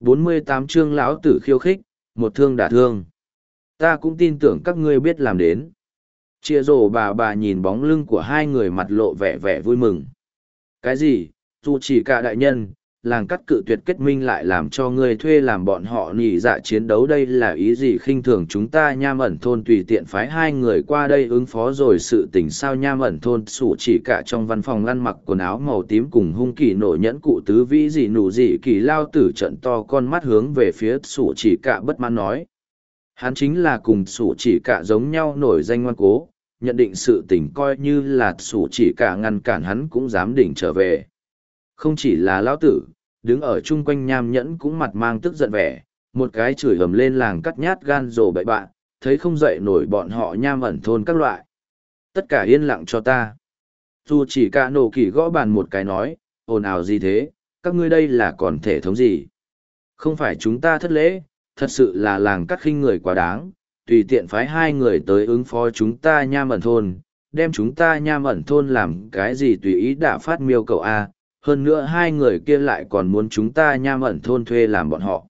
48 chương lão tử khiêu khích, một thương đả thương. Ta cũng tin tưởng các ngươi biết làm đến. Chia rổ bà bà nhìn bóng lưng của hai người mặt lộ vẻ vẻ vui mừng. Cái gì, dù chỉ cả đại nhân, làng cắt cự tuyệt kết minh lại làm cho ngươi thuê làm bọn họ nhị dạ chiến đấu đây là ý gì khinh thường chúng ta nham ẩn thôn tùy tiện phái hai người qua đây ứng phó rồi sự tình sao nham ẩn thôn sủ chỉ cả trong văn phòng lăn mặc quần áo màu tím cùng hung kỳ nổ nhẫn cụ tứ vĩ gì nụ gì kỳ lao tử trận to con mắt hướng về phía sủ chỉ cả bất mãn nói. Hắn chính là cùng sủ chỉ cả giống nhau nổi danh ngoan cố, nhận định sự tình coi như là sủ chỉ cả ngăn cản hắn cũng dám đỉnh trở về. Không chỉ là lão tử đứng ở chung quanh nham nhẫn cũng mặt mang tức giận vẻ, một cái chửi ầm lên làng cắt nhát gan rồ bậy bạn, thấy không dậy nổi bọn họ nham ẩn thôn các loại. Tất cả yên lặng cho ta. Dù chỉ cả nổ kỳ gõ bàn một cái nói, ồn ào gì thế, các ngươi đây là còn thể thống gì. Không phải chúng ta thất lễ, thật sự là làng cắt khinh người quá đáng, tùy tiện phái hai người tới ứng phó chúng ta nham ẩn thôn, đem chúng ta nham ẩn thôn làm cái gì tùy ý đã phát miêu cậu A, hơn nữa hai người kia lại còn muốn chúng ta nham ẩn thôn thuê làm bọn họ.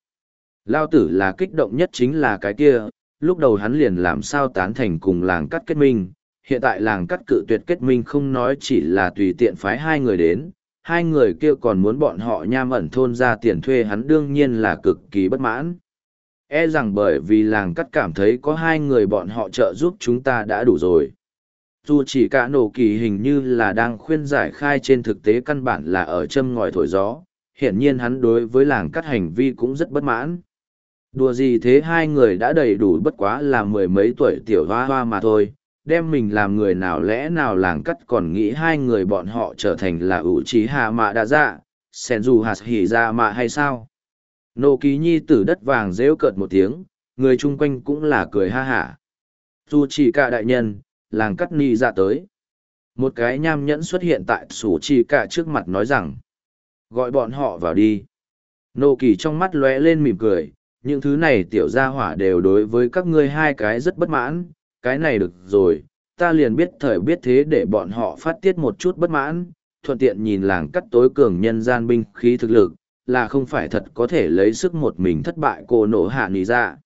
Lao tử là kích động nhất chính là cái kia, lúc đầu hắn liền làm sao tán thành cùng làng cắt kết minh, hiện tại làng cắt cự tuyệt kết minh không nói chỉ là tùy tiện phái hai người đến, hai người kia còn muốn bọn họ nham ẩn thôn ra tiền thuê hắn đương nhiên là cực kỳ bất mãn. E rằng bởi vì làng cắt cảm thấy có hai người bọn họ trợ giúp chúng ta đã đủ rồi dù chỉ cả nổ kỳ hình như là đang khuyên giải khai trên thực tế căn bản là ở châm ngòi thổi gió, hiển nhiên hắn đối với làng cắt hành vi cũng rất bất mãn. Đùa gì thế hai người đã đầy đủ bất quá là mười mấy tuổi tiểu hoa hoa mà thôi, đem mình làm người nào lẽ nào làng cắt còn nghĩ hai người bọn họ trở thành là ủ trí hạ mạ đã dạ sen dù hạt hỉ ra mạ hay sao? Nô ký nhi tử đất vàng rễu cợt một tiếng, người chung quanh cũng là cười ha hả. Dù chỉ cả đại nhân làng cắt ni ra tới. Một cái nham nhẫn xuất hiện tại sủ chi cả trước mặt nói rằng, gọi bọn họ vào đi. Nô kỳ trong mắt lóe lên mỉm cười, những thứ này tiểu gia hỏa đều đối với các ngươi hai cái rất bất mãn, cái này được rồi, ta liền biết thời biết thế để bọn họ phát tiết một chút bất mãn, thuận tiện nhìn làng cắt tối cường nhân gian binh khí thực lực, là không phải thật có thể lấy sức một mình thất bại cô nổ hạ ni ra.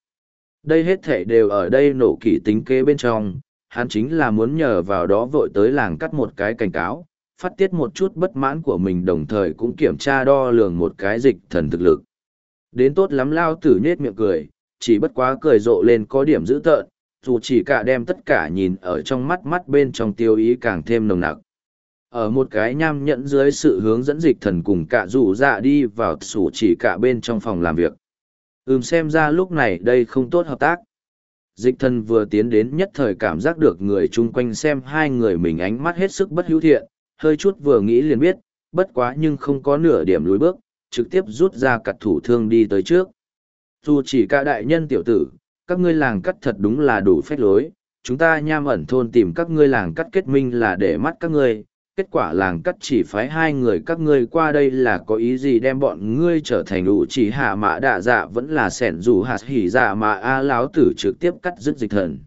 Đây hết thể đều ở đây nổ kỳ tính kế bên trong hắn chính là muốn nhờ vào đó vội tới làng cắt một cái cảnh cáo, phát tiết một chút bất mãn của mình đồng thời cũng kiểm tra đo lường một cái dịch thần thực lực. Đến tốt lắm lao tử nhết miệng cười, chỉ bất quá cười rộ lên có điểm dữ tợn, dù chỉ cả đem tất cả nhìn ở trong mắt mắt bên trong tiêu ý càng thêm nồng nặc. Ở một cái nham nhẫn dưới sự hướng dẫn dịch thần cùng cả rủ dạ đi vào sủ chỉ cả bên trong phòng làm việc. Ừm xem ra lúc này đây không tốt hợp tác dịch thần vừa tiến đến nhất thời cảm giác được người chung quanh xem hai người mình ánh mắt hết sức bất hữu thiện, hơi chút vừa nghĩ liền biết, bất quá nhưng không có nửa điểm lùi bước, trực tiếp rút ra cặt thủ thương đi tới trước. Dù chỉ cả đại nhân tiểu tử, các ngươi làng cắt thật đúng là đủ phép lối, chúng ta nham ẩn thôn tìm các ngươi làng cắt kết minh là để mắt các ngươi, kết quả làng cắt chỉ phái hai người các ngươi qua đây là có ý gì đem bọn ngươi trở thành đủ chỉ hạ mã đạ dạ vẫn là sẻn dù hạt hỉ dạ mà a à láo tử trực tiếp cắt dứt dịch thần.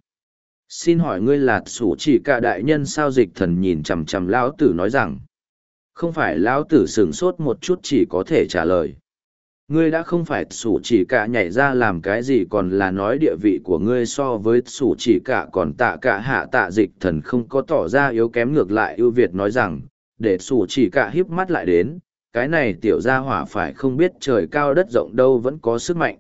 Xin hỏi ngươi là sủ chỉ cả đại nhân sao dịch thần nhìn chằm chằm lão tử nói rằng, không phải lão tử sửng sốt một chút chỉ có thể trả lời ngươi đã không phải sủ chỉ cả nhảy ra làm cái gì còn là nói địa vị của ngươi so với sủ chỉ cả còn tạ cả hạ tạ dịch thần không có tỏ ra yếu kém ngược lại ưu việt nói rằng, để sủ chỉ cả híp mắt lại đến, cái này tiểu gia hỏa phải không biết trời cao đất rộng đâu vẫn có sức mạnh.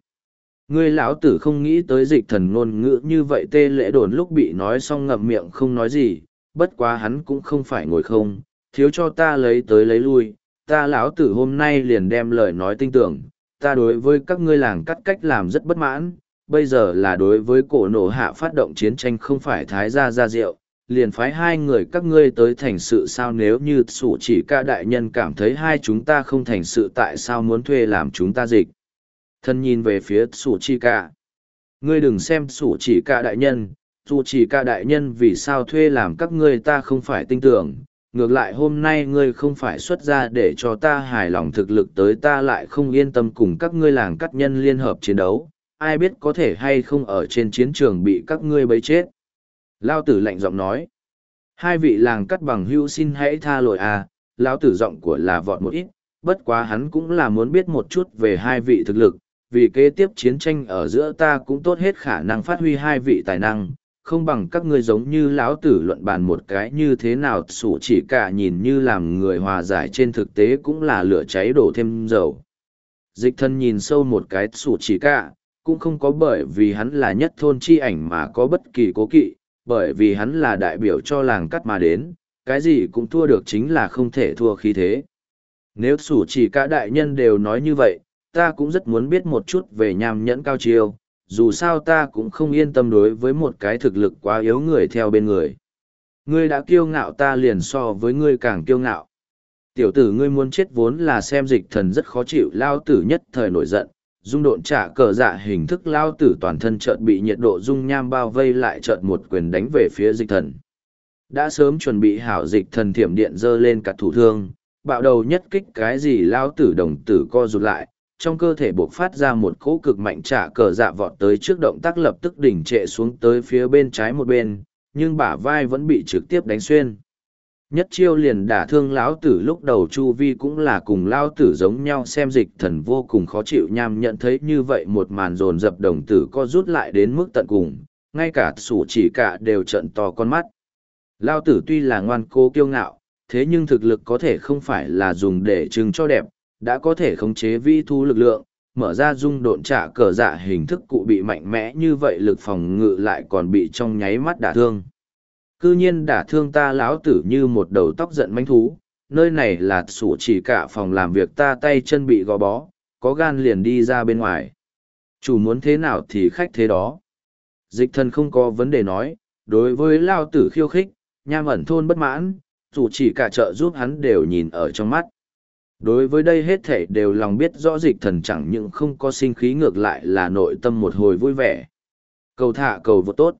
Ngươi lão tử không nghĩ tới dịch thần ngôn ngữ như vậy tê lễ đồn lúc bị nói xong ngậm miệng không nói gì, bất quá hắn cũng không phải ngồi không, thiếu cho ta lấy tới lấy lui, ta lão tử hôm nay liền đem lời nói tinh tưởng ta đối với các ngươi làng cắt cách làm rất bất mãn, bây giờ là đối với cổ nổ hạ phát động chiến tranh không phải thái gia gia rượu, liền phái hai người các ngươi tới thành sự sao nếu như sủ chỉ ca đại nhân cảm thấy hai chúng ta không thành sự tại sao muốn thuê làm chúng ta dịch. Thân nhìn về phía sủ chỉ ca. Ngươi đừng xem sủ chỉ ca đại nhân, dù chỉ ca đại nhân vì sao thuê làm các ngươi ta không phải tin tưởng, ngược lại hôm nay ngươi không phải xuất ra để cho ta hài lòng thực lực tới ta lại không yên tâm cùng các ngươi làng cắt nhân liên hợp chiến đấu, ai biết có thể hay không ở trên chiến trường bị các ngươi bấy chết. Lao tử lạnh giọng nói, hai vị làng cắt bằng hưu xin hãy tha lỗi à, lão tử giọng của là vọt một ít, bất quá hắn cũng là muốn biết một chút về hai vị thực lực, vì kế tiếp chiến tranh ở giữa ta cũng tốt hết khả năng phát huy hai vị tài năng, không bằng các ngươi giống như lão tử luận bàn một cái như thế nào sủ chỉ cả nhìn như làm người hòa giải trên thực tế cũng là lửa cháy đổ thêm dầu. Dịch thân nhìn sâu một cái sủ chỉ cả, cũng không có bởi vì hắn là nhất thôn chi ảnh mà có bất kỳ cố kỵ, bởi vì hắn là đại biểu cho làng cắt mà đến, cái gì cũng thua được chính là không thể thua khí thế. Nếu sủ chỉ cả đại nhân đều nói như vậy, ta cũng rất muốn biết một chút về nham nhẫn cao chiêu, dù sao ta cũng không yên tâm đối với một cái thực lực quá yếu người theo bên người. Ngươi đã kiêu ngạo ta liền so với ngươi càng kiêu ngạo. Tiểu tử ngươi muốn chết vốn là xem dịch thần rất khó chịu lao tử nhất thời nổi giận, dung độn trả cờ dạ hình thức lao tử toàn thân chợt bị nhiệt độ dung nham bao vây lại chợt một quyền đánh về phía dịch thần. Đã sớm chuẩn bị hảo dịch thần thiểm điện dơ lên cả thủ thương, bạo đầu nhất kích cái gì lao tử đồng tử co rụt lại, trong cơ thể buộc phát ra một cỗ cực mạnh trả cờ dạ vọt tới trước động tác lập tức đỉnh trệ xuống tới phía bên trái một bên, nhưng bả vai vẫn bị trực tiếp đánh xuyên. Nhất chiêu liền đả thương lão tử lúc đầu chu vi cũng là cùng lão tử giống nhau xem dịch thần vô cùng khó chịu nham nhận thấy như vậy một màn dồn dập đồng tử co rút lại đến mức tận cùng, ngay cả sủ chỉ cả đều trận to con mắt. Lão tử tuy là ngoan cố kiêu ngạo, thế nhưng thực lực có thể không phải là dùng để trưng cho đẹp, đã có thể khống chế vi thu lực lượng, mở ra dung độn trả cờ dạ hình thức cụ bị mạnh mẽ như vậy lực phòng ngự lại còn bị trong nháy mắt đả thương. Cư nhiên đả thương ta lão tử như một đầu tóc giận manh thú, nơi này là sủ chỉ cả phòng làm việc ta tay chân bị gò bó, có gan liền đi ra bên ngoài. Chủ muốn thế nào thì khách thế đó. Dịch thần không có vấn đề nói, đối với lao tử khiêu khích, nham ẩn thôn bất mãn, dù chỉ cả chợ giúp hắn đều nhìn ở trong mắt. Đối với đây hết thể đều lòng biết rõ dịch thần chẳng những không có sinh khí ngược lại là nội tâm một hồi vui vẻ. Cầu thả cầu vô tốt.